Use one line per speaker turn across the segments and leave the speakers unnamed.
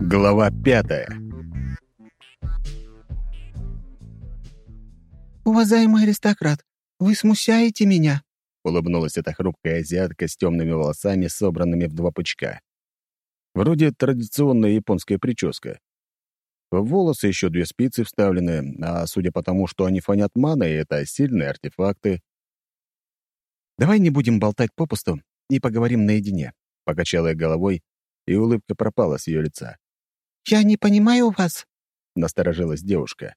Глава пятая.
«Уважаемый аристократ, вы смущаете меня», —
улыбнулась эта хрупкая азиатка с темными волосами, собранными в два пучка. Вроде традиционная японская прическа. В волосы еще две спицы вставлены, а судя по тому, что они фонят маной, это сильные артефакты. «Давай не будем болтать попусту и поговорим наедине», — покачала я головой, и улыбка пропала с ее лица.
«Я не понимаю вас», —
насторожилась девушка.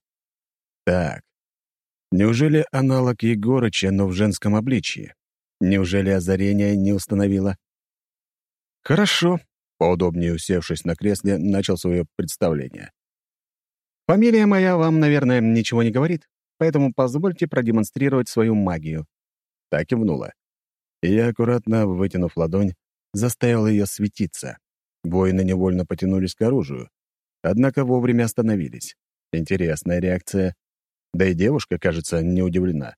«Так, неужели аналог Егорыча, но в женском обличье? Неужели озарение не установило?» «Хорошо», — поудобнее усевшись на кресле, начал свое представление. «Фамилия моя вам, наверное, ничего не говорит, поэтому позвольте продемонстрировать свою магию». Так и внула. Я, аккуратно вытянув ладонь, заставил ее светиться. Воины невольно потянулись к оружию, однако вовремя остановились. Интересная реакция. Да и девушка, кажется, не удивлена.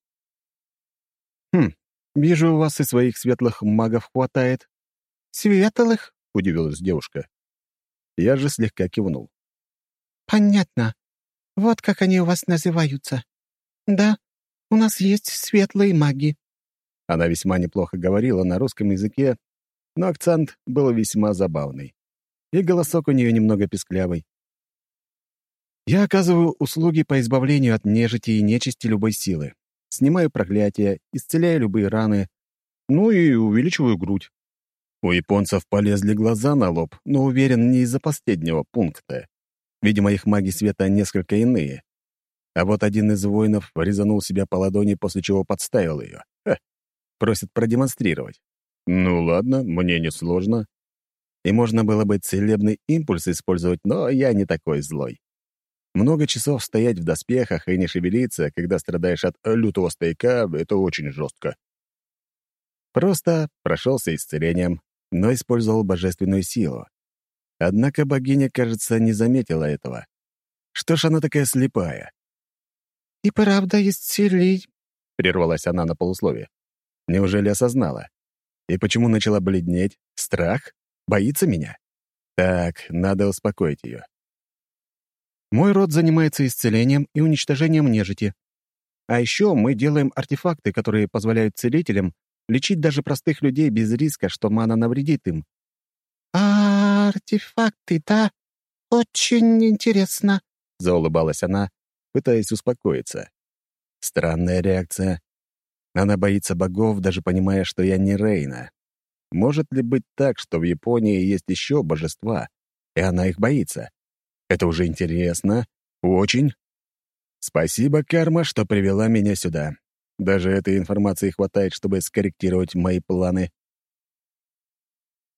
«Хм, вижу, у вас и своих светлых магов хватает».
«Светлых?»
— удивилась девушка. Я же слегка кивнул.
«Понятно. Вот как они у вас называются. Да, у нас есть светлые маги».
Она весьма неплохо говорила на русском языке, но акцент был весьма забавный. И голосок у нее немного песклявый. Я оказываю услуги по избавлению от нежити и нечисти любой силы. Снимаю проклятия, исцеляю любые раны, ну и увеличиваю грудь. У японцев полезли глаза на лоб, но уверен, не из-за последнего пункта. Видимо, их маги света несколько иные. А вот один из воинов резанул себя по ладони, после чего подставил ее. Ха, просит продемонстрировать. Ну ладно, мне не сложно. И можно было бы целебный импульс использовать, но я не такой злой. Много часов стоять в доспехах и не шевелиться, когда страдаешь от лютого стояка, это очень жестко. Просто прошелся исцелением, но использовал божественную силу. Однако богиня, кажется, не заметила этого. Что ж она такая слепая?
«И правда исцелить», —
прервалась она на полусловие. Неужели осознала? И почему начала бледнеть? Страх? Боится меня? Так, надо успокоить ее. Мой род занимается исцелением и уничтожением нежити. А еще мы делаем артефакты, которые позволяют целителям лечить даже простых людей без риска, что мана навредит им.
«А артефакты, да? Очень интересно», — заулыбалась она,
пытаясь успокоиться. Странная реакция. Она боится богов, даже понимая, что я не Рейна. Может ли быть так, что в Японии есть еще божества, и она их боится? Это уже интересно. Очень. Спасибо, карма, что привела меня сюда. Даже этой информации хватает, чтобы скорректировать мои планы.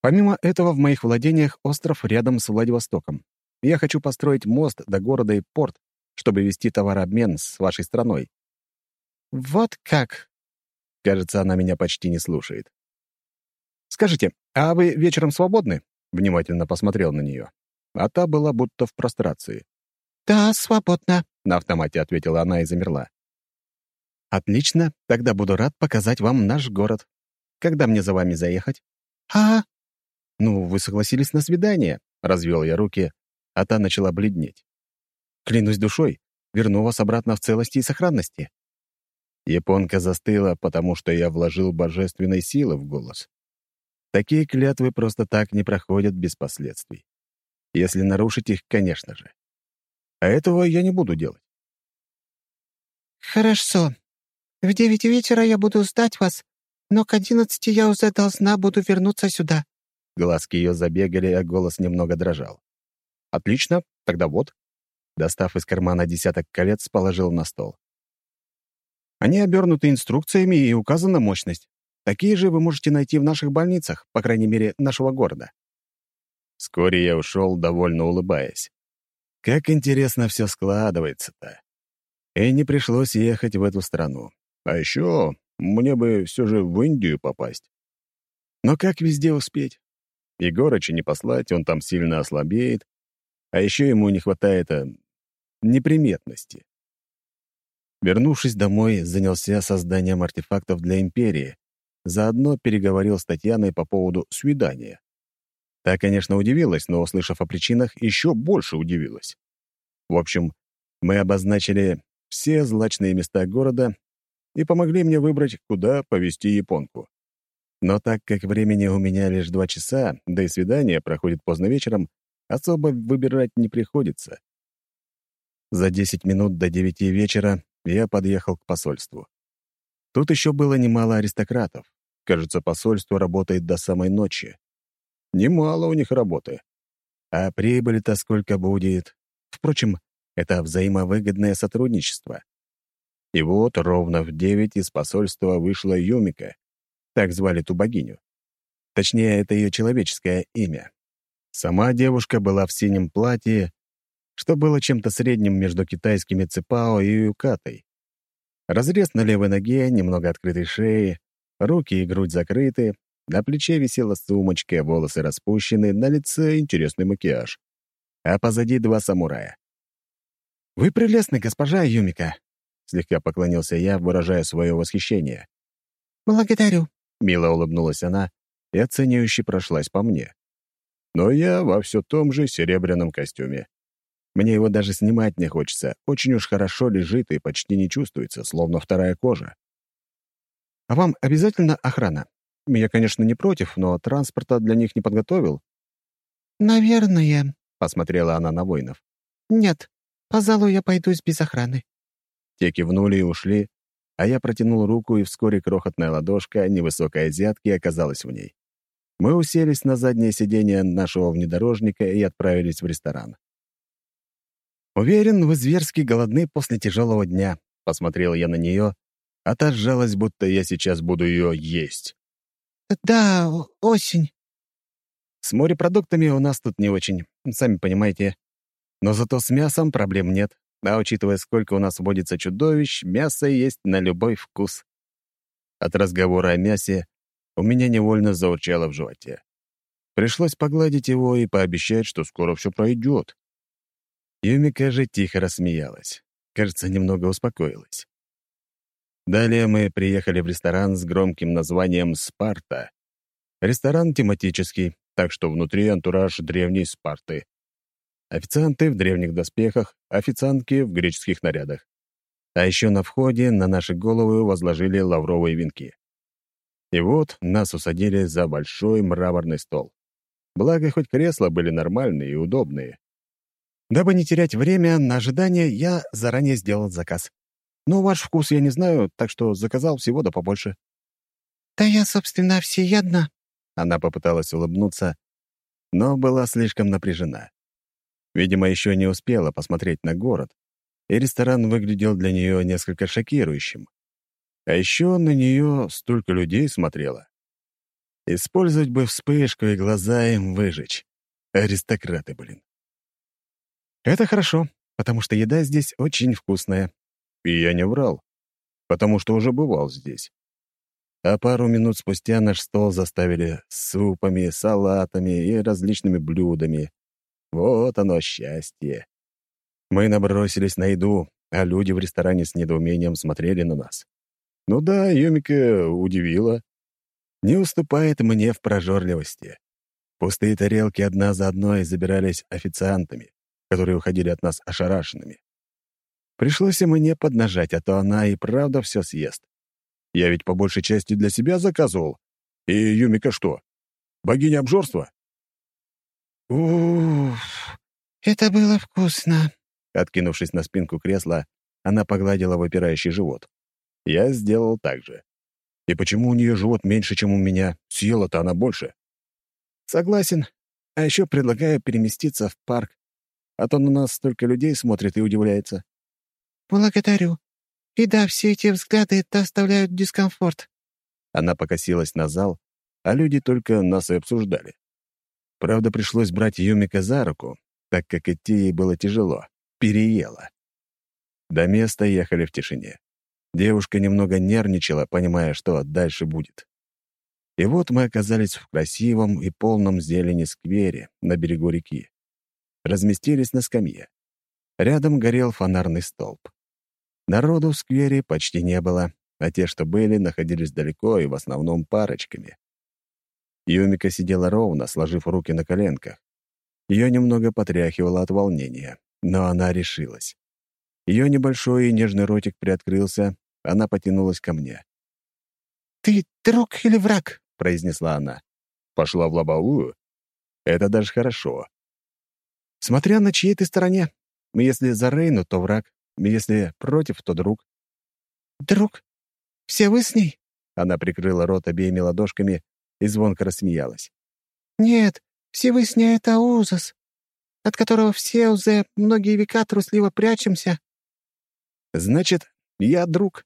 Помимо этого, в моих владениях остров рядом с Владивостоком. Я хочу построить мост до города и порт, чтобы вести товарообмен с вашей страной.
«Вот как!»
Кажется, она меня почти не слушает. «Скажите, а вы вечером свободны?» Внимательно посмотрел на нее. А та была будто в прострации.
«Да, свободна», —
на автомате ответила она и замерла. «Отлично, тогда буду рад показать вам наш город. Когда мне за вами заехать?»
«А?»
«Ну, вы согласились на свидание», — развел я руки, а та начала бледнеть. «Клянусь душой, верну вас обратно в целости и сохранности». Японка застыла, потому что я вложил божественной силы в голос. Такие клятвы просто так не проходят без последствий. Если нарушить их, конечно же. А этого я не буду делать.
«Хорошо. В девять вечера я буду ждать вас, но к одиннадцати я уже должна буду вернуться сюда».
Глазки ее забегали, а голос немного дрожал. «Отлично, тогда вот». Достав из кармана десяток колец, положил на стол. Они обернуты инструкциями и указана мощность. Такие же вы можете найти в наших больницах, по крайней мере, нашего города». Вскоре я ушел, довольно улыбаясь. Как интересно все складывается-то. И не пришлось ехать в эту страну. А еще мне бы все же в Индию попасть. Но как везде успеть? Егорыча не послать, он там сильно ослабеет. А еще ему не хватает а, неприметности. Вернувшись домой, занялся созданием артефактов для Империи. Заодно переговорил с Татьяной по поводу свидания. Та, конечно, удивилась, но, услышав о причинах, еще больше удивилась. В общем, мы обозначили все злачные места города и помогли мне выбрать, куда повезти японку. Но так как времени у меня лишь два часа, да и свидание проходит поздно вечером, особо выбирать не приходится. За 10 минут до 9 вечера я подъехал к посольству. Тут еще было немало аристократов. Кажется, посольство работает до самой ночи. Немало у них работы. А прибыли-то сколько будет? Впрочем, это взаимовыгодное сотрудничество. И вот ровно в девять из посольства вышла Юмика, так звали ту богиню. Точнее, это ее человеческое имя. Сама девушка была в синем платье, что было чем-то средним между китайскими цепао и юкатой. Разрез на левой ноге, немного открытой шеи, руки и грудь закрыты, на плече висела сумочка, волосы распущены, на лице интересный макияж. А позади два самурая. «Вы прелестны, госпожа Юмика», — слегка поклонился я, выражая свое восхищение.
«Благодарю», —
мило улыбнулась она и оценивающе прошлась по мне. Но я во все том же серебряном костюме. Мне его даже снимать не хочется. Очень уж хорошо лежит и почти не чувствуется, словно вторая кожа. «А вам обязательно охрана? Я, конечно, не против, но транспорта для них не подготовил».
«Наверное», —
посмотрела она на воинов.
«Нет, пожалуй, я пойдусь без охраны».
Те кивнули и ушли, а я протянул руку, и вскоре крохотная ладошка невысокой азиатки оказалась в ней. Мы уселись на заднее сиденье нашего внедорожника и отправились в ресторан. «Уверен, вы зверски голодны после тяжелого дня», — посмотрел я на нее, а та сжалась, будто я сейчас буду ее есть.
«Да, осень».
«С морепродуктами у нас тут не очень, сами понимаете. Но зато с мясом проблем нет, а учитывая, сколько у нас водится чудовищ, мясо есть на любой вкус». От разговора о мясе у меня невольно заурчало в животе. Пришлось погладить его и пообещать, что скоро все пройдет. Юмика же тихо рассмеялась. Кажется, немного успокоилась. Далее мы приехали в ресторан с громким названием «Спарта». Ресторан тематический, так что внутри антураж древней Спарты. Официанты в древних доспехах, официантки в греческих нарядах. А еще на входе на наши головы возложили лавровые венки. И вот нас усадили за большой мраморный стол. Благо, хоть кресла были нормальные и удобные. Дабы не терять время на ожидание, я заранее сделал заказ. Но ваш вкус я не знаю, так что заказал всего да побольше».
«Да я, собственно, всеядна».
Она попыталась улыбнуться, но была слишком напряжена. Видимо, еще не успела посмотреть на город, и ресторан выглядел для нее несколько шокирующим. А еще на нее столько людей смотрело. Использовать бы вспышку и глаза им выжечь. Аристократы, блин. Это хорошо, потому что еда здесь очень вкусная. И я не врал, потому что уже бывал здесь. А пару минут спустя наш стол заставили супами, салатами и различными блюдами. Вот оно, счастье. Мы набросились на еду, а люди в ресторане с недоумением смотрели на нас. Ну да, Юмика удивила. Не уступает мне в прожорливости. Пустые тарелки одна за одной забирались официантами которые уходили от нас ошарашенными. Пришлось и мне поднажать, а то она и правда все съест. Я ведь по большей части для себя заказывал. И Юмика что? Богиня обжорства?
Уф, это было вкусно.
Откинувшись на спинку кресла, она погладила выпирающий живот. Я сделал так же. И почему у нее живот меньше, чем у меня? Съела-то она больше. Согласен. А еще предлагаю переместиться в парк а то на нас столько людей смотрит и удивляется».
«Благодарю. И да, все эти взгляды доставляют дискомфорт».
Она покосилась на зал, а люди только нас и обсуждали. Правда, пришлось брать Юмика за руку, так как идти ей было тяжело. Переела. До места ехали в тишине. Девушка немного нервничала, понимая, что дальше будет. И вот мы оказались в красивом и полном зелени сквере на берегу реки разместились на скамье. Рядом горел фонарный столб. Народу в сквере почти не было, а те, что были, находились далеко и в основном парочками. Юмика сидела ровно, сложив руки на коленках. Ее немного потряхивало от волнения, но она решилась. Ее небольшой и нежный ротик приоткрылся, она потянулась ко мне.
«Ты друг или враг?»
— произнесла она. Пошла в лобовую. Это даже хорошо. Смотря на чьей ты стороне. Если за Рейну, то враг. Если против, то друг.
«Друг? Все вы с ней?»
Она прикрыла рот обеими ладошками и звонко рассмеялась.
«Нет, все вы с ней — это ужас, от которого все уже многие века трусливо прячемся».
«Значит, я друг.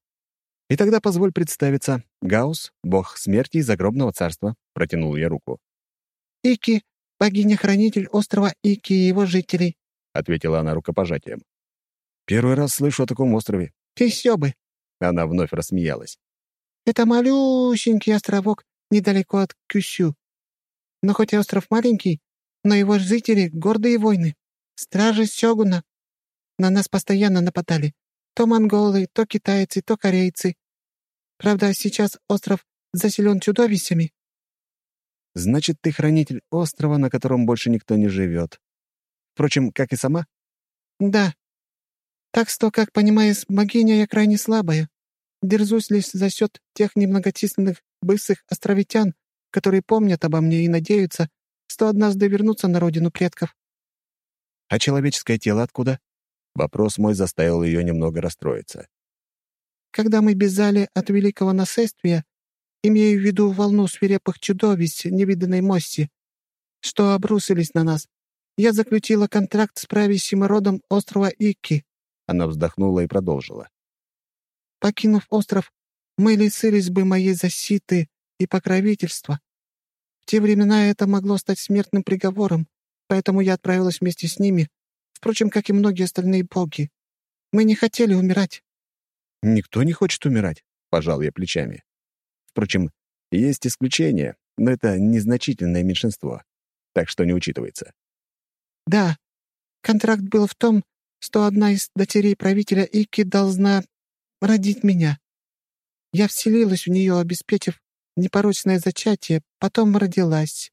И тогда позволь представиться. Гаус, бог смерти и загробного царства», — протянул я руку.
«Ики, богиня-хранитель острова Ики и его жителей», —
ответила она рукопожатием. «Первый раз слышу о таком острове».
«Еще бы!»
— она вновь рассмеялась.
«Это малюсенький островок недалеко от Кюсю. Но хоть и остров маленький, но его жители — гордые войны, стражи Сёгуна. На нас постоянно нападали. То монголы, то китайцы, то корейцы. Правда, сейчас остров заселен чудовищами».
«Значит, ты хранитель острова, на котором больше никто не живет. Впрочем, как и сама?»
«Да. Так что, как понимаешь, богиня я крайне слабая. Дерзусь лишь за счет тех немногочисленных бывших островитян, которые помнят обо мне и надеются, что однажды вернутся на родину предков».
«А человеческое тело откуда?» Вопрос мой заставил ее немного расстроиться.
«Когда мы бежали от великого нашествия, имею в виду волну свирепых чудовищ невиданной мощи, что обрусились на нас, я заключила контракт с правящим родом острова Икки».
Она вздохнула и продолжила.
«Покинув остров, мы лишились бы моей защиты и покровительства. В те времена это могло стать смертным приговором, поэтому я отправилась вместе с ними, впрочем, как и многие остальные боги. Мы не хотели умирать».
«Никто не хочет умирать», — пожал я плечами. Впрочем, есть исключения, но это незначительное меньшинство, так что не учитывается.
«Да, контракт был в том, что одна из дочерей правителя Ики должна родить меня. Я вселилась в нее, обеспечив непорочное зачатие, потом родилась.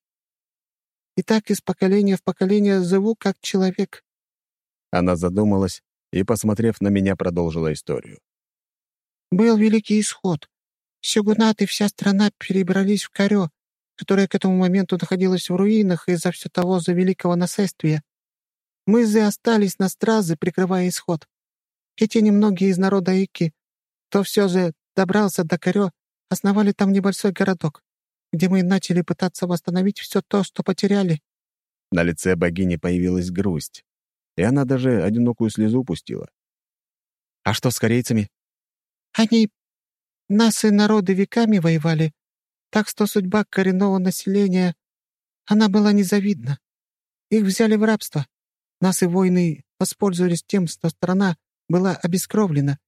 И так из поколения в поколение живу как человек».
Она задумалась и, посмотрев на меня, продолжила историю.
«Был великий исход. Сюгунат и вся страна перебрались в Корё, которая к этому моменту находилась в руинах из-за все того за великого нашествия. Мы же остались на страже, прикрывая исход. И те немногие из народа Ики, кто все же добрался до Корё, основали там небольшой городок, где мы начали пытаться восстановить все то, что потеряли».
На лице богини появилась грусть, и она даже одинокую слезу пустила. «А что с корейцами?»
«Они... Нас и народы веками воевали, так что судьба коренного населения... Она была незавидна. Их взяли в рабство. Нас и войны воспользовались тем, что страна была обескровлена,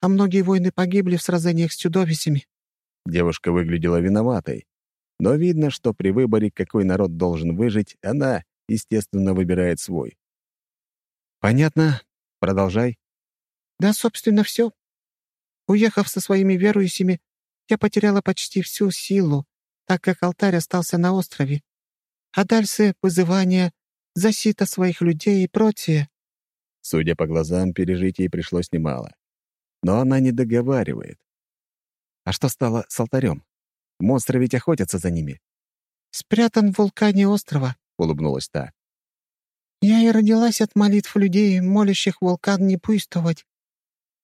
а многие воины погибли в сражениях с чудовищами».
Девушка выглядела виноватой, но видно, что при выборе, какой народ должен выжить, она, естественно, выбирает свой. «Понятно. Продолжай».
«Да, собственно, все. Уехав со своими верующими, я потеряла почти всю силу, так как алтарь остался на острове. А дальше вызывание, защита своих людей и прочее».
Судя по глазам, пережить ей пришлось немало. Но она не договаривает. А что стало с алтарем? Монстры ведь охотятся за ними.
«Спрятан в вулкане острова», —
улыбнулась та.
«Я и родилась от молитв людей, молящих вулкан не пустовать.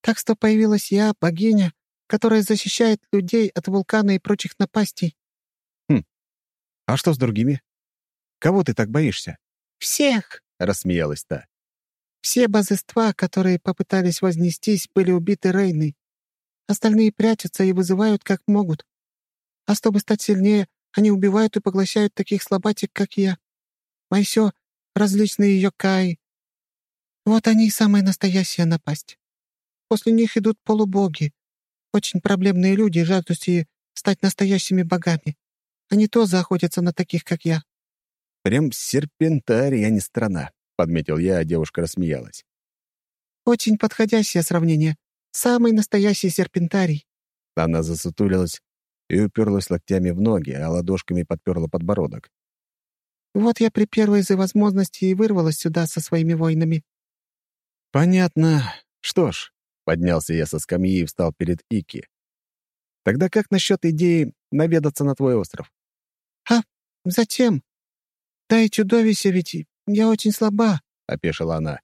Так что появилась я, богиня, которая защищает людей от вулкана и прочих напастей».
«Хм. А что с другими? Кого ты так боишься?»
«Всех!»
— рассмеялась та.
«Все божества, которые попытались вознестись, были убиты Рейной. Остальные прячутся и вызывают как могут. А чтобы стать сильнее, они убивают и поглощают таких слабатик, как я. Еще различные йокаи. Вот они и самая настоящая напасть. После них идут полубоги. Очень проблемные люди, жаждущие стать настоящими богами. Они тоже охотятся на таких, как я.
«Прям серпентарий, а не страна», — подметил я, а девушка рассмеялась.
«Очень подходящее сравнение. Самый настоящий серпентарий».
Она засутулилась, и уперлась локтями в ноги, а ладошками подперла подбородок.
«Вот я при первой из возможности и вырвалась сюда со своими воинами».
«Понятно. Что ж», — поднялся я со скамьи и встал перед Ики. «Тогда как насчет идеи наведаться на твой остров?»
«А, зачем? Да и чудовище ведь я очень слаба», —
опешила она.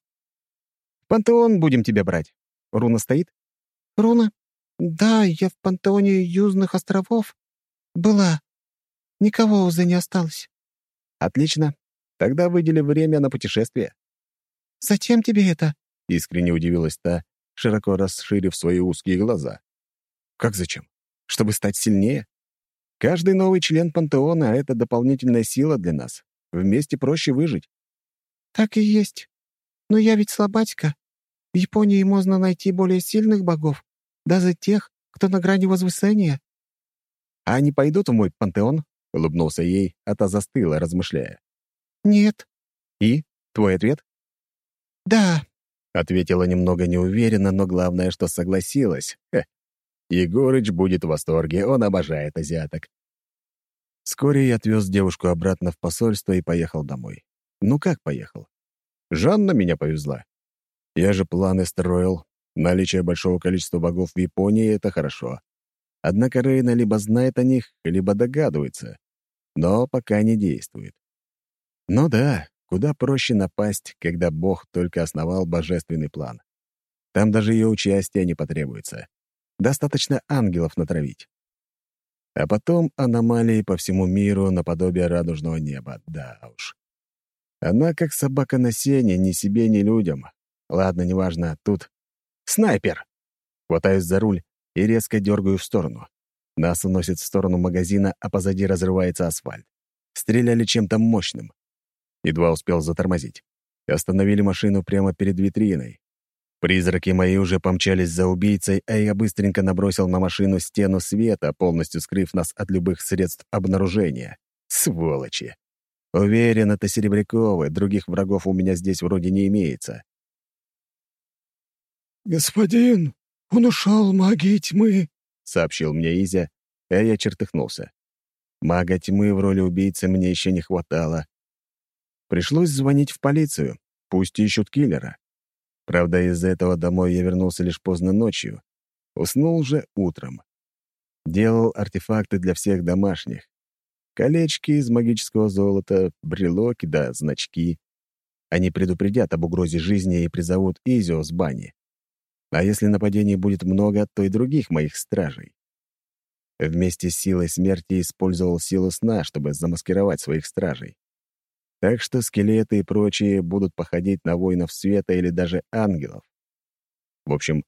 «Пантеон будем тебя брать. Руна стоит?»
«Руна? Да, я в пантеоне Южных островов была. Никого уже не осталось».
«Отлично. Тогда выдели время на путешествие».
«Зачем тебе это?»
— искренне удивилась та, широко расширив свои узкие глаза. «Как зачем? Чтобы стать сильнее? Каждый новый член пантеона — это дополнительная сила для нас. Вместе проще выжить».
«Так и есть. Но я ведь слабачка. В Японии можно найти более сильных богов, даже тех, кто на грани возвышения».
«А они пойдут в мой пантеон?» — улыбнулся ей, а та застыла, размышляя.
«Нет».
«И? Твой ответ?»
«Да», —
ответила немного неуверенно, но главное, что согласилась. Хе. Егорыч будет в восторге, он обожает азиаток. Вскоре я отвез девушку обратно в посольство и поехал домой. Ну как поехал? Жанна меня повезла. Я же планы строил. Наличие большого количества богов в Японии — это хорошо. Однако Рейна либо знает о них, либо догадывается. Но пока не действует. Ну да, куда проще напасть, когда бог только основал божественный план. Там даже ее участия не потребуется. Достаточно ангелов натравить. А потом аномалии по всему миру наподобие радужного неба. Да уж. Она как собака на сене, ни себе, ни людям. Ладно, неважно, тут... Снайпер! Хватаюсь за руль и резко дергаю в сторону. Нас уносит в сторону магазина, а позади разрывается асфальт. Стреляли чем-то мощным. Едва успел затормозить. Остановили машину прямо перед витриной. Призраки мои уже помчались за убийцей, а я быстренько набросил на машину стену света, полностью скрыв нас от любых средств обнаружения. Сволочи! Уверен, это Серебряковы, других врагов у меня здесь вроде не имеется.
«Господин, он ушел магии тьмы», —
сообщил мне Изя, а я чертыхнулся. Мага тьмы в роли убийцы мне еще не хватало. Пришлось звонить в полицию, пусть ищут киллера. Правда, из-за этого домой я вернулся лишь поздно ночью. Уснул же утром. Делал артефакты для всех домашних. Колечки из магического золота, брелоки да значки. Они предупредят об угрозе жизни и призовут Изио с бани. А если нападений будет много, то и других моих стражей. Вместе с силой смерти использовал силу сна, чтобы замаскировать своих стражей. Так что скелеты и прочие будут походить на воинов света или даже ангелов. В общем,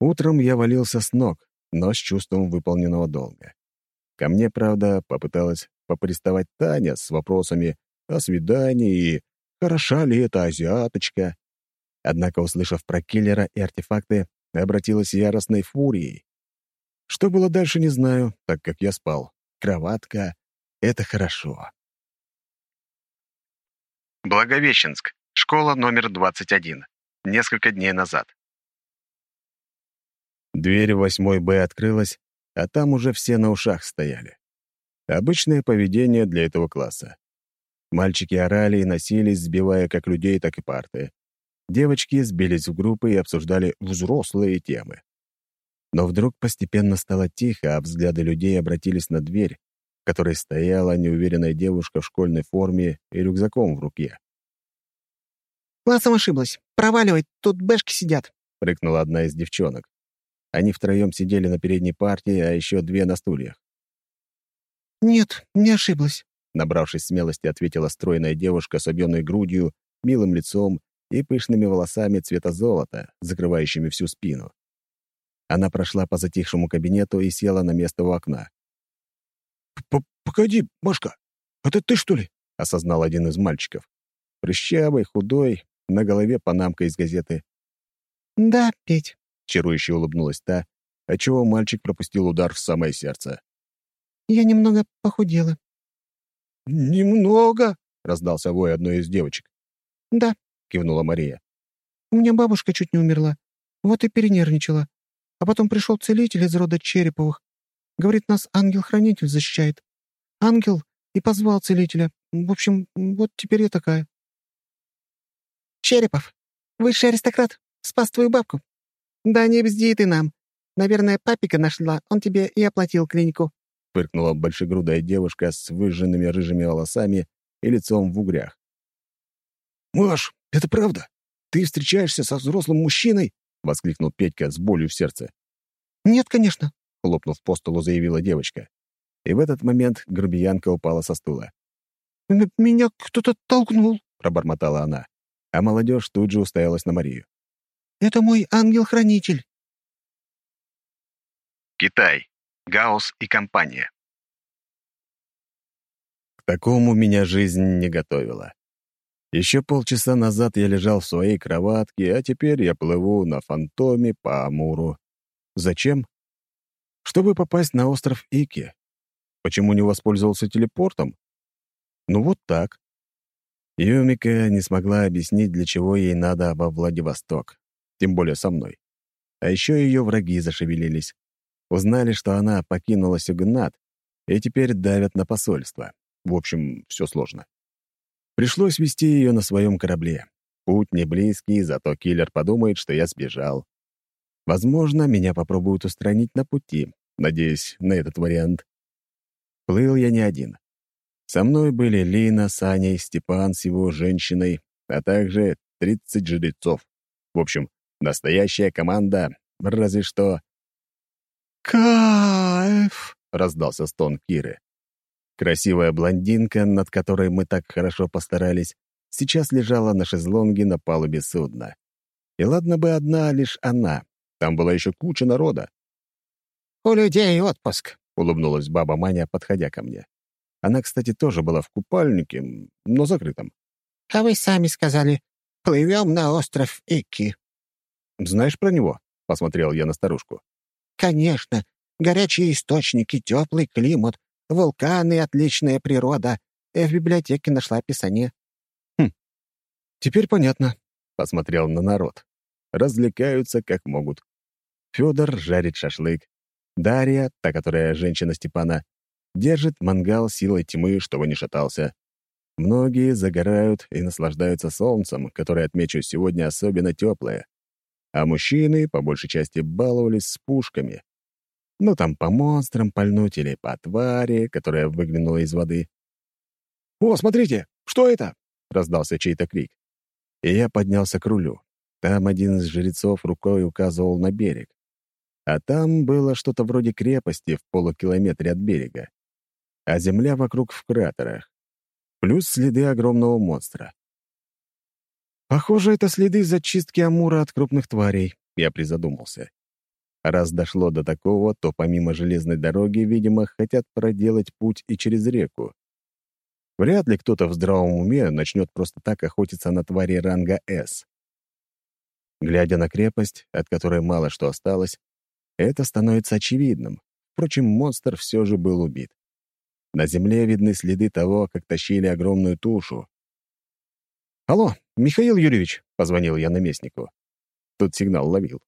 утром я валился с ног, но с чувством выполненного долга. Ко мне, правда, попыталась поприставать Таня с вопросами о свидании и «хороша ли эта азиаточка?». Однако, услышав про киллера и артефакты, обратилась яростной фурией. Что было дальше, не знаю, так как я спал. Кроватка — это хорошо. Благовещенск. Школа номер 21. Несколько дней назад. Дверь восьмой Б открылась, а там уже все на ушах стояли. Обычное поведение для этого класса. Мальчики орали и носились, сбивая как людей, так и парты. Девочки сбились в группы и обсуждали взрослые темы. Но вдруг постепенно стало тихо, а взгляды людей обратились на дверь, которой стояла неуверенная девушка в школьной форме и рюкзаком в руке.
«Классом ошиблась. Проваливай, тут бэшки сидят», —
прыкнула одна из девчонок. Они втроем сидели на передней партии, а еще две на стульях.
«Нет, не ошиблась», —
набравшись смелости, ответила стройная девушка с объемной грудью, милым лицом и пышными волосами цвета золота, закрывающими всю спину. Она прошла по затихшему кабинету и села на место у окна.
«Погоди, Машка, это ты, что ли?»
— осознал один из мальчиков. Прыщавый, худой, на голове панамка из газеты.
«Да, Петь», —
чарующе улыбнулась та, отчего мальчик пропустил удар в самое сердце.
«Я немного похудела».
«Немного?» — раздался вой одной из девочек.
«Да», —
кивнула Мария.
«У меня бабушка чуть не умерла. Вот и перенервничала. А потом пришел целитель из рода Череповых. Говорит, нас ангел-хранитель защищает. Ангел и позвал целителя. В общем, вот теперь я такая». «Черепов, высший аристократ, спас твою бабку». «Да не бзди ты нам. Наверное, папика нашла, он тебе и оплатил клинику», — фыркнула большегрудая девушка с выжженными рыжими волосами и лицом в угрях.
«Маш, это правда? Ты встречаешься со взрослым мужчиной?» — воскликнул Петька с болью в сердце.
«Нет, конечно», —
хлопнув по столу, заявила девочка. И в этот момент грубиянка упала со стула.
«Меня кто-то толкнул», —
пробормотала она. А молодежь тут же уставилась на Марию.
«Это мой ангел-хранитель».
Китай. Гаус и компания. К такому меня жизнь не готовила. Еще полчаса назад я лежал в своей кроватке, а теперь я плыву на фантоме по Амуру. Зачем? Чтобы попасть на остров Ики. Почему не воспользовался телепортом? Ну вот так. Юмика не смогла объяснить, для чего ей надо во Владивосток. Тем более со мной. А еще ее враги зашевелились. Узнали, что она покинула Сюгнат, и теперь давят на посольство. В общем, все сложно. Пришлось вести ее на своем корабле. Путь не близкий, зато киллер подумает, что я сбежал. Возможно, меня попробуют устранить на пути. Надеюсь на этот вариант. Плыл я не один. Со мной были Лина с Аней, Степан с его женщиной, а также 30 жрецов. В общем, настоящая команда, разве что...
«Кайф!»
— раздался стон Киры. Красивая блондинка, над которой мы так хорошо постарались, сейчас лежала на шезлонге на палубе судна. И ладно бы одна лишь она. Там была еще куча народа.
«У людей отпуск», —
улыбнулась баба Маня, подходя ко мне. Она, кстати, тоже была в купальнике, но закрытом.
«А вы сами сказали, плывем на остров Ики».
«Знаешь про него?» — посмотрел я на старушку.
«Конечно. Горячие источники, теплый климат, Вулканы — отличная природа. Я в библиотеке нашла описание».
«Хм, теперь понятно», — посмотрел на народ. Развлекаются как могут. Федор жарит шашлык. Дарья, та, которая женщина Степана, держит мангал силой тьмы, чтобы не шатался. Многие загорают и наслаждаются солнцем, которое, отмечу, сегодня особенно теплое. А мужчины, по большей части, баловались с пушками. Ну, там по монстрам пальнуть или по твари, которая выглянула из воды. «О, смотрите! Что это?» — раздался чей-то крик. И я поднялся к рулю. Там один из жрецов рукой указывал на берег. А там было что-то вроде крепости в полукилометре от берега. А земля вокруг в кратерах. Плюс следы огромного монстра. Похоже, это следы зачистки Амура от крупных тварей, я призадумался. Раз дошло до такого, то помимо железной дороги, видимо, хотят проделать путь и через реку. Вряд ли кто-то в здравом уме начнет просто так охотиться на твари ранга «С». Глядя на крепость, от которой мало что осталось, это становится очевидным. Впрочем, монстр все же был убит. На земле видны следы того, как тащили огромную тушу. «Алло, Михаил Юрьевич!» — позвонил я наместнику. Тут сигнал ловил.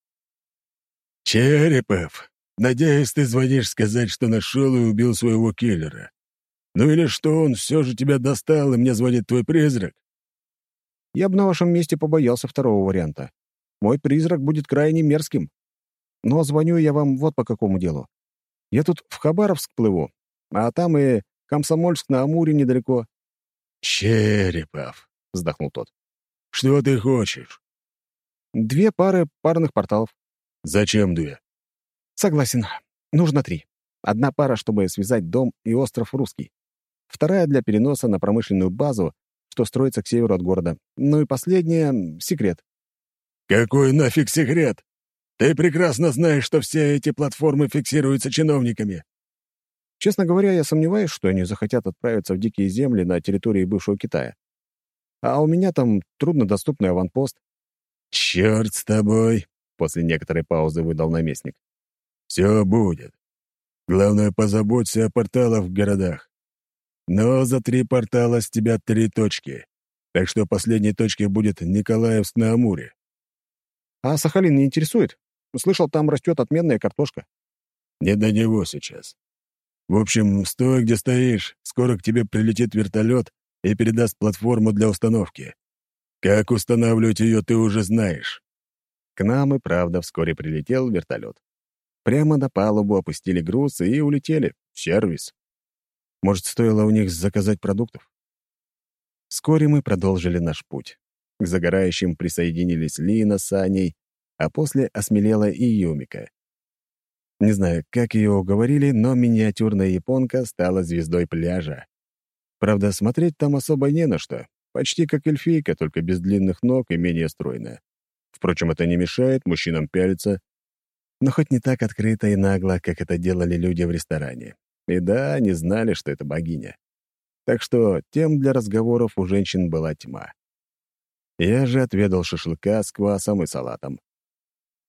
«Черепов, надеюсь, ты звонишь сказать, что нашел и убил своего киллера. Ну или что он все же тебя достал, и мне звонит твой призрак?»
«Я бы на вашем месте побоялся второго варианта. Мой призрак будет крайне мерзким. Но звоню я вам вот по какому делу. Я тут в Хабаровск плыву, а там и Комсомольск на Амуре недалеко».
«Черепов», — вздохнул тот. «Что ты хочешь?»
«Две пары парных порталов».
«Зачем две?»
«Согласен. Нужно три. Одна пара, чтобы связать дом и остров Русский. Вторая для переноса на промышленную базу, что строится к северу от города. Ну и последняя — секрет».
«Какой нафиг секрет? Ты прекрасно знаешь, что все эти платформы фиксируются чиновниками».
Честно говоря, я сомневаюсь, что они захотят отправиться в дикие земли на территории бывшего Китая. А у меня там труднодоступный аванпост.
«Черт с тобой!»
После некоторой паузы выдал наместник.
«Все будет. Главное, позаботься о порталах в городах. Но за три портала с тебя три точки. Так что последней точкой будет Николаевск на Амуре».
«А Сахалин не интересует? Слышал, там растет отменная картошка».
Не до него сейчас. В общем, стой, где стоишь. Скоро к тебе прилетит вертолет и передаст платформу для установки. Как устанавливать ее, ты уже знаешь».
К нам и правда вскоре прилетел вертолет. Прямо на палубу опустили груз и улетели в сервис. Может, стоило у них заказать продуктов? Вскоре мы продолжили наш путь. К загорающим присоединились Лина с Аней, а после осмелела и Юмика. Не знаю, как ее уговорили, но миниатюрная японка стала звездой пляжа. Правда, смотреть там особо не на что. Почти как эльфийка, только без длинных ног и менее стройная. Впрочем, это не мешает мужчинам пялиться, но хоть не так открыто и нагло, как это делали люди в ресторане. И да, они знали, что это богиня. Так что тем для разговоров у женщин была тьма. Я же отведал шашлыка с квасом и салатом.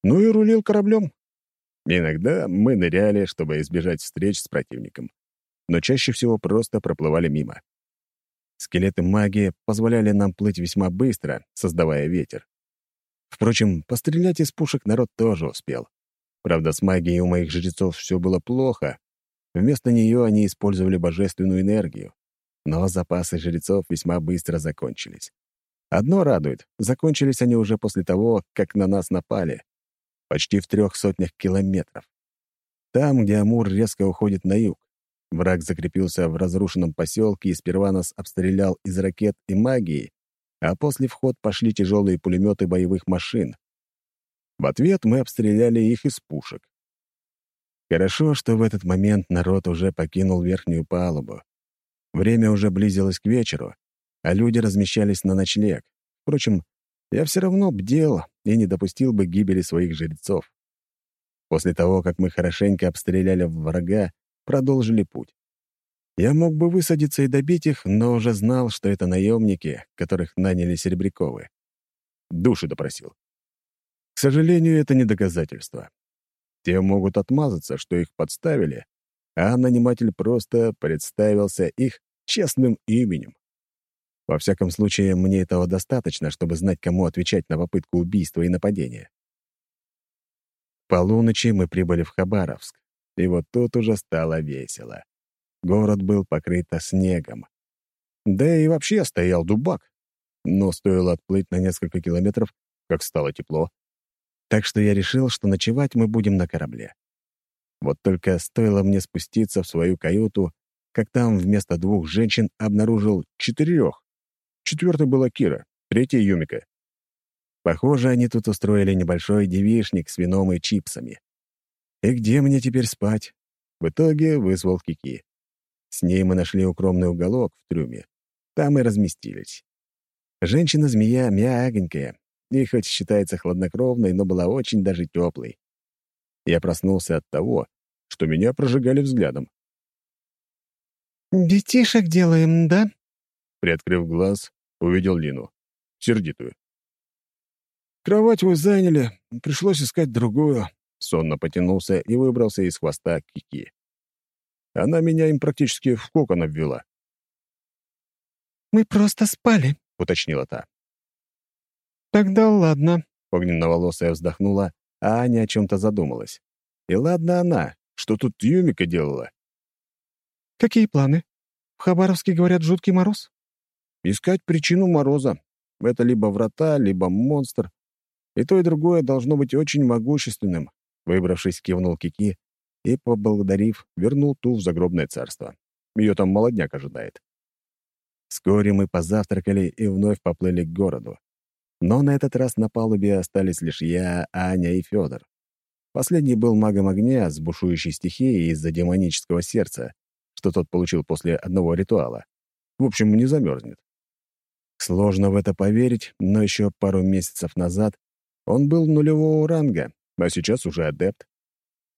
Ну и рулил кораблем. Иногда мы ныряли, чтобы избежать встреч с противником, но чаще всего просто проплывали мимо. Скелеты магии позволяли нам плыть весьма быстро, создавая ветер. Впрочем, пострелять из пушек народ тоже успел. Правда, с магией у моих жрецов все было плохо. Вместо нее они использовали божественную энергию. Но запасы жрецов весьма быстро закончились. Одно радует — закончились они уже после того, как на нас напали. Почти в трех сотнях километров. Там, где Амур резко уходит на юг. Враг закрепился в разрушенном поселке и сперва нас обстрелял из ракет и магии, а после в ход пошли тяжелые пулеметы боевых машин. В ответ мы обстреляли их из пушек. Хорошо, что в этот момент народ уже покинул верхнюю палубу. Время уже близилось к вечеру, а люди размещались на ночлег. Впрочем, я все равно бдел и не допустил бы гибели своих жрецов. После того, как мы хорошенько обстреляли врага, продолжили путь. Я мог бы высадиться и добить их, но уже знал, что это наемники, которых наняли Серебряковы. Души допросил. К сожалению, это не доказательство. Те могут отмазаться, что их подставили, а наниматель просто представился их честным именем. Во всяком случае, мне этого достаточно, чтобы знать, кому отвечать на попытку убийства и нападения. полуночи мы прибыли в Хабаровск, и вот тут уже стало весело. Город был покрыт снегом. Да и вообще стоял дубак. Но стоило отплыть на несколько километров, как стало тепло. Так что я решил, что ночевать мы будем на корабле. Вот только стоило мне спуститься в свою каюту, как там вместо двух женщин обнаружил четырех. Четвертой была Кира, третья — Юмика. Похоже, они тут устроили небольшой девишник с вином и чипсами. И где мне теперь спать? В итоге вызвал Кики. С ней мы нашли укромный уголок в трюме. Там и разместились. Женщина-змея мягонькая, и хоть считается хладнокровной, но была очень даже теплой. Я проснулся от того, что меня прожигали взглядом.
«Детишек делаем, да?»
Приоткрыв глаз, увидел Лину. Сердитую. «Кровать вы заняли, пришлось искать другую». Сонно потянулся и выбрался из хвоста Кики. Она меня им практически в кокон обвела.
«Мы просто спали», —
уточнила та.
«Тогда ладно», —
огненноволосая вздохнула, а Аня о чем-то задумалась. И ладно она, что тут Юмика делала?
«Какие планы? В Хабаровске, говорят, жуткий мороз?»
Искать причину мороза. Это либо врата, либо монстр. И то, и другое должно быть очень могущественным. Выбравшись, кивнул Кики и, поблагодарив, вернул ту в загробное царство. Ее там молодняк ожидает. Вскоре мы позавтракали и вновь поплыли к городу. Но на этот раз на палубе остались лишь я, Аня и Федор. Последний был магом огня с бушующей стихией из-за демонического сердца, что тот получил после одного ритуала. В общем, не замерзнет. Сложно в это поверить, но еще пару месяцев назад он был нулевого ранга, а сейчас уже адепт.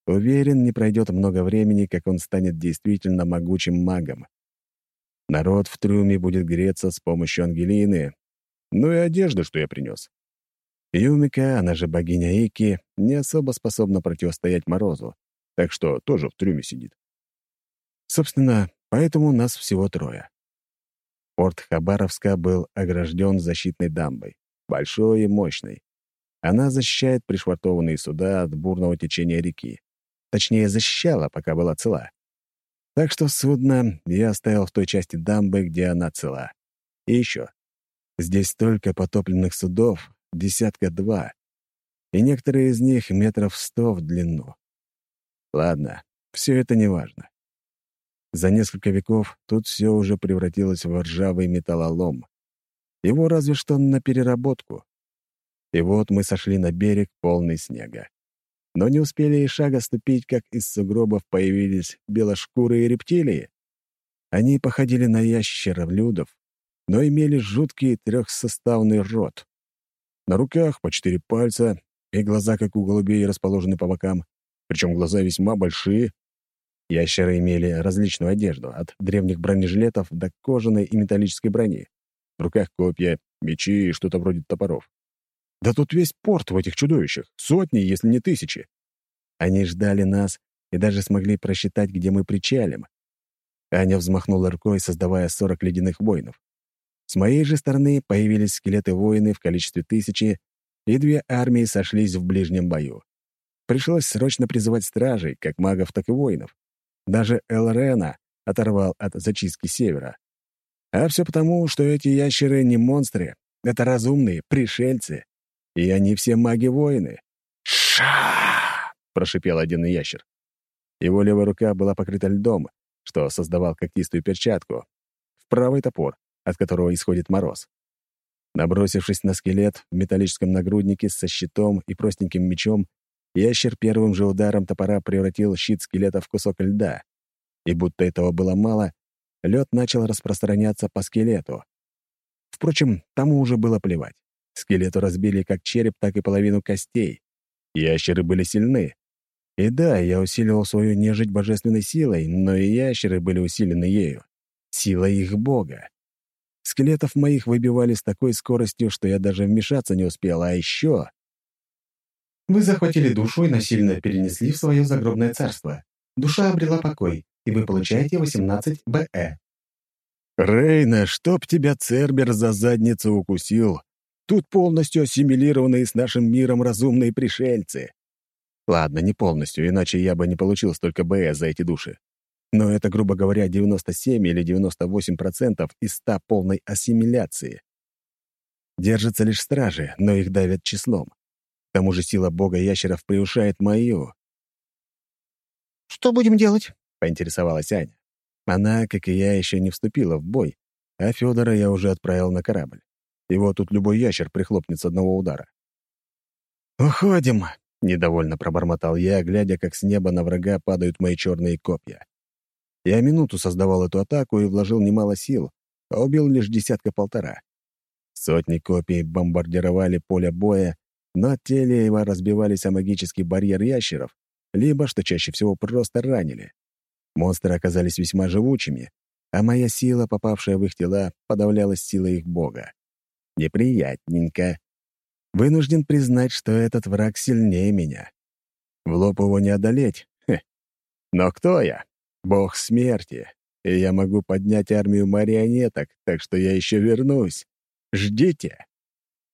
Уверен, не пройдет много времени, как он станет действительно могучим магом. Народ в трюме будет греться с помощью Ангелины, ну и одежды, что я принес. Юмика, она же богиня Ики, не особо способна противостоять морозу, так что тоже в трюме сидит. Собственно, поэтому нас всего трое. Порт Хабаровска был огражден защитной дамбой, большой и мощной. Она защищает пришвартованные суда от бурного течения реки. точнее, защищала, пока была цела. Так что судно я оставил в той части дамбы, где она цела. И еще. Здесь столько потопленных судов, десятка два, и некоторые из них метров сто в длину. Ладно, все это не важно. За несколько веков тут все уже превратилось в ржавый металлолом. Его разве что на переработку. И вот мы сошли на берег, полный снега. Но не успели и шага ступить, как из сугробов появились белошкурые рептилии. Они походили на ящеров-людов, но имели жуткий трехсоставный рот. На руках по четыре пальца, и глаза, как у голубей, расположены по бокам, причем глаза весьма большие. Ящеры имели различную одежду, от древних бронежилетов до кожаной и металлической брони. В руках копья, мечи и что-то вроде топоров. Да тут весь порт в этих чудовищах, сотни, если не тысячи. Они ждали нас и даже смогли просчитать, где мы причалим. Аня взмахнула рукой, создавая сорок ледяных воинов. С моей же стороны появились скелеты-воины в количестве тысячи, и две армии сошлись в ближнем бою. Пришлось срочно призывать стражей, как магов, так и воинов. Даже Элрена оторвал от зачистки севера. А все потому, что эти ящеры не монстры, это разумные пришельцы, и они все маги-воины. «Ша!» — прошипел один ящер. Его левая рука была покрыта льдом, что создавал когтистую перчатку. В правый топор, от которого исходит мороз. Набросившись на скелет в металлическом нагруднике со щитом и простеньким мечом, ящер первым же ударом топора превратил щит скелета в кусок льда. И будто этого было мало, лед начал распространяться по скелету. Впрочем, тому уже было плевать. Скелету разбили как череп, так и половину костей. Ящеры были сильны. И да, я усиливал свою нежить божественной силой, но и ящеры были усилены ею. Сила их бога. Скелетов моих выбивали с такой скоростью, что я даже вмешаться не успел, а еще...
Вы захватили душу и насильно перенесли в свое загробное царство. Душа обрела покой, и вы получаете 18 БЭ.
«Рейна, чтоб тебя Цербер за задницу укусил! Тут полностью ассимилированные с нашим миром разумные пришельцы!» Ладно, не полностью, иначе я бы не получил столько БЭ за эти души но это, грубо говоря, 97 или 98% из 100 полной ассимиляции. Держатся лишь стражи, но их давят числом. К тому же сила бога ящеров превышает мою.
«Что будем делать?»
— поинтересовалась Аня. Она, как и я, еще не вступила в бой, а Федора я уже отправил на корабль. Его тут любой ящер прихлопнет с одного удара. «Уходим!» — недовольно пробормотал я, глядя, как с неба на врага падают мои черные копья. Я минуту создавал эту атаку и вложил немало сил, а убил лишь десятка-полтора. Сотни копий бомбардировали поле боя, но те либо разбивались о магический барьер ящеров, либо, что чаще всего, просто ранили. Монстры оказались весьма живучими, а моя сила, попавшая в их тела, подавлялась силой их бога. Неприятненько. Вынужден признать, что этот враг сильнее меня. В лоб его не одолеть. Хе. Но кто я? бог смерти, и я могу поднять армию марионеток, так что я еще вернусь. Ждите!»